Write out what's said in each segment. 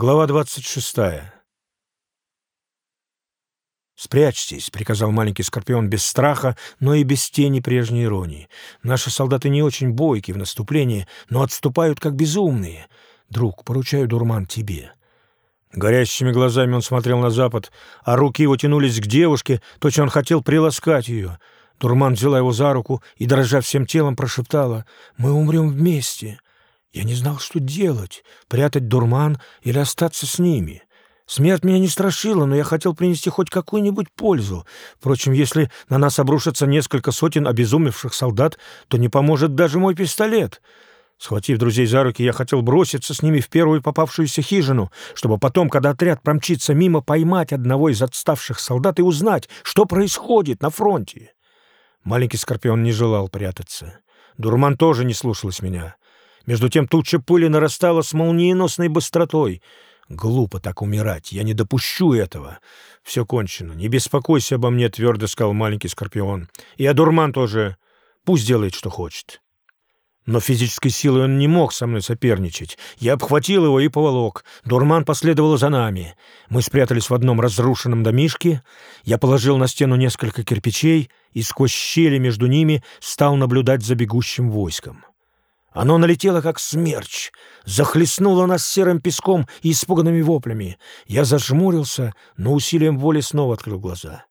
Глава 26. «Спрячьтесь», — приказал маленький скорпион без страха, но и без тени прежней иронии. «Наши солдаты не очень бойки в наступлении, но отступают как безумные. Друг, поручаю дурман тебе». Горящими глазами он смотрел на запад, а руки его тянулись к девушке, точно он хотел приласкать ее. Дурман взяла его за руку и, дрожа всем телом, прошептала «Мы умрем вместе». Я не знал, что делать — прятать дурман или остаться с ними. Смерть меня не страшила, но я хотел принести хоть какую-нибудь пользу. Впрочем, если на нас обрушатся несколько сотен обезумевших солдат, то не поможет даже мой пистолет. Схватив друзей за руки, я хотел броситься с ними в первую попавшуюся хижину, чтобы потом, когда отряд промчится мимо, поймать одного из отставших солдат и узнать, что происходит на фронте. Маленький скорпион не желал прятаться. Дурман тоже не слушалась меня. Между тем туча пыли нарастала с молниеносной быстротой. Глупо так умирать, я не допущу этого. Все кончено, не беспокойся обо мне, твердо сказал маленький скорпион. И Адурман тоже. Пусть делает, что хочет. Но физической силой он не мог со мной соперничать. Я обхватил его и поволок. Дурман последовал за нами. Мы спрятались в одном разрушенном домишке. Я положил на стену несколько кирпичей и сквозь щели между ними стал наблюдать за бегущим войском. Оно налетело, как смерч, захлестнуло нас серым песком и испуганными воплями. Я зажмурился, но усилием воли снова открыл глаза.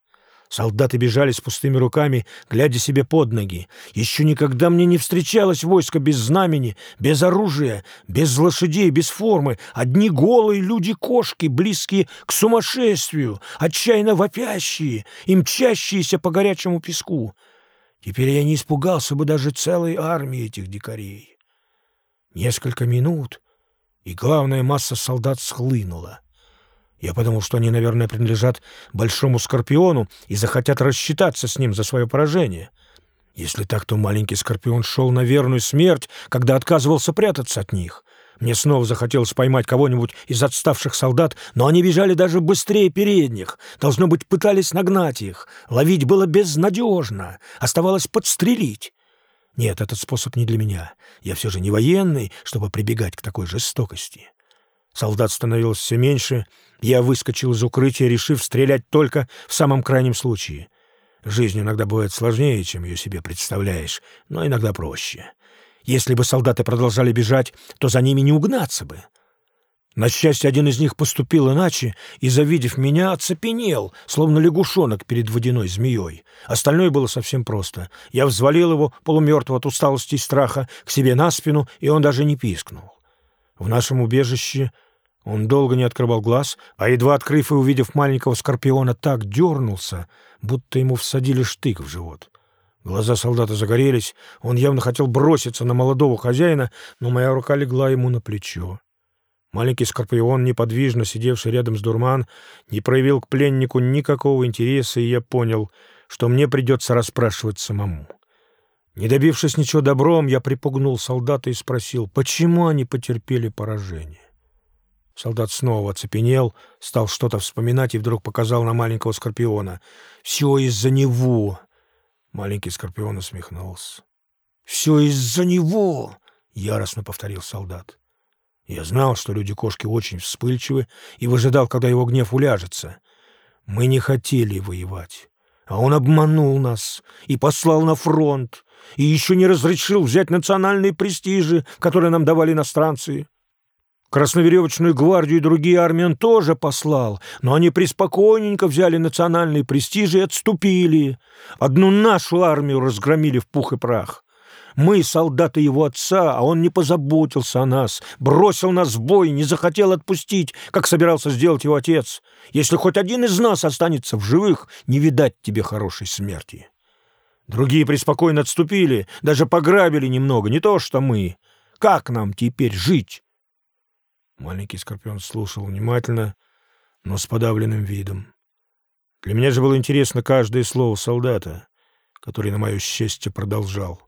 Солдаты бежали с пустыми руками, глядя себе под ноги. Еще никогда мне не встречалось войско без знамени, без оружия, без лошадей, без формы. Одни голые люди-кошки, близкие к сумасшествию, отчаянно вопящие и мчащиеся по горячему песку. Теперь я не испугался бы даже целой армии этих дикарей. Несколько минут, и главная масса солдат схлынула. Я подумал, что они, наверное, принадлежат Большому Скорпиону и захотят рассчитаться с ним за свое поражение. Если так, то маленький Скорпион шел на верную смерть, когда отказывался прятаться от них. Мне снова захотелось поймать кого-нибудь из отставших солдат, но они бежали даже быстрее передних. Должно быть, пытались нагнать их. Ловить было безнадежно. Оставалось подстрелить. Нет, этот способ не для меня. Я все же не военный, чтобы прибегать к такой жестокости. Солдат становилось все меньше. Я выскочил из укрытия, решив стрелять только в самом крайнем случае. Жизнь иногда бывает сложнее, чем ее себе представляешь, но иногда проще. Если бы солдаты продолжали бежать, то за ними не угнаться бы. На счастье, один из них поступил иначе и, завидев меня, оцепенел, словно лягушонок перед водяной змеей. Остальное было совсем просто. Я взвалил его, полумертвого от усталости и страха, к себе на спину, и он даже не пискнул. В нашем убежище он долго не открывал глаз, а, едва открыв и увидев маленького скорпиона, так дернулся, будто ему всадили штык в живот. Глаза солдата загорелись, он явно хотел броситься на молодого хозяина, но моя рука легла ему на плечо. Маленький скорпион, неподвижно сидевший рядом с дурман, не проявил к пленнику никакого интереса, и я понял, что мне придется расспрашивать самому. Не добившись ничего добром, я припугнул солдата и спросил, почему они потерпели поражение. Солдат снова оцепенел, стал что-то вспоминать и вдруг показал на маленького скорпиона. «Все из-за него!» Маленький скорпион усмехнулся. «Все из-за него!» — яростно повторил солдат. Я знал, что люди-кошки очень вспыльчивы, и выжидал, когда его гнев уляжется. Мы не хотели воевать, а он обманул нас и послал на фронт, и еще не разрешил взять национальные престижи, которые нам давали иностранцы. Красноверевочную гвардию и другие армии он тоже послал, но они преспокойненько взяли национальные престижи и отступили. Одну нашу армию разгромили в пух и прах. Мы солдаты его отца, а он не позаботился о нас, бросил нас в бой, не захотел отпустить, как собирался сделать его отец. Если хоть один из нас останется в живых, не видать тебе хорошей смерти. Другие преспокойно отступили, даже пограбили немного, не то что мы. Как нам теперь жить?» Маленький скорпион слушал внимательно, но с подавленным видом. Для меня же было интересно каждое слово солдата, который, на мое счастье, продолжал.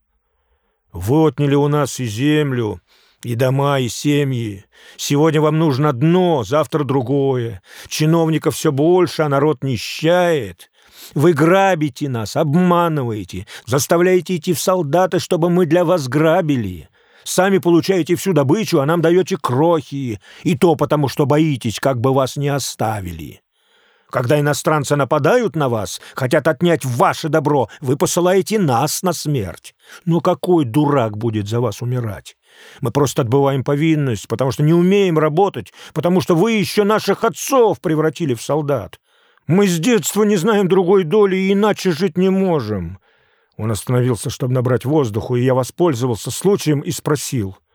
Вы отняли у нас и землю, и дома, и семьи. Сегодня вам нужно одно, завтра другое. Чиновников все больше, а народ нищает. Вы грабите нас, обманываете, заставляете идти в солдаты, чтобы мы для вас грабили. Сами получаете всю добычу, а нам даете крохи. И то потому, что боитесь, как бы вас не оставили. Когда иностранцы нападают на вас, хотят отнять ваше добро, вы посылаете нас на смерть. Но какой дурак будет за вас умирать? Мы просто отбываем повинность, потому что не умеем работать, потому что вы еще наших отцов превратили в солдат. Мы с детства не знаем другой доли и иначе жить не можем». Он остановился, чтобы набрать воздуху, и я воспользовался случаем и спросил —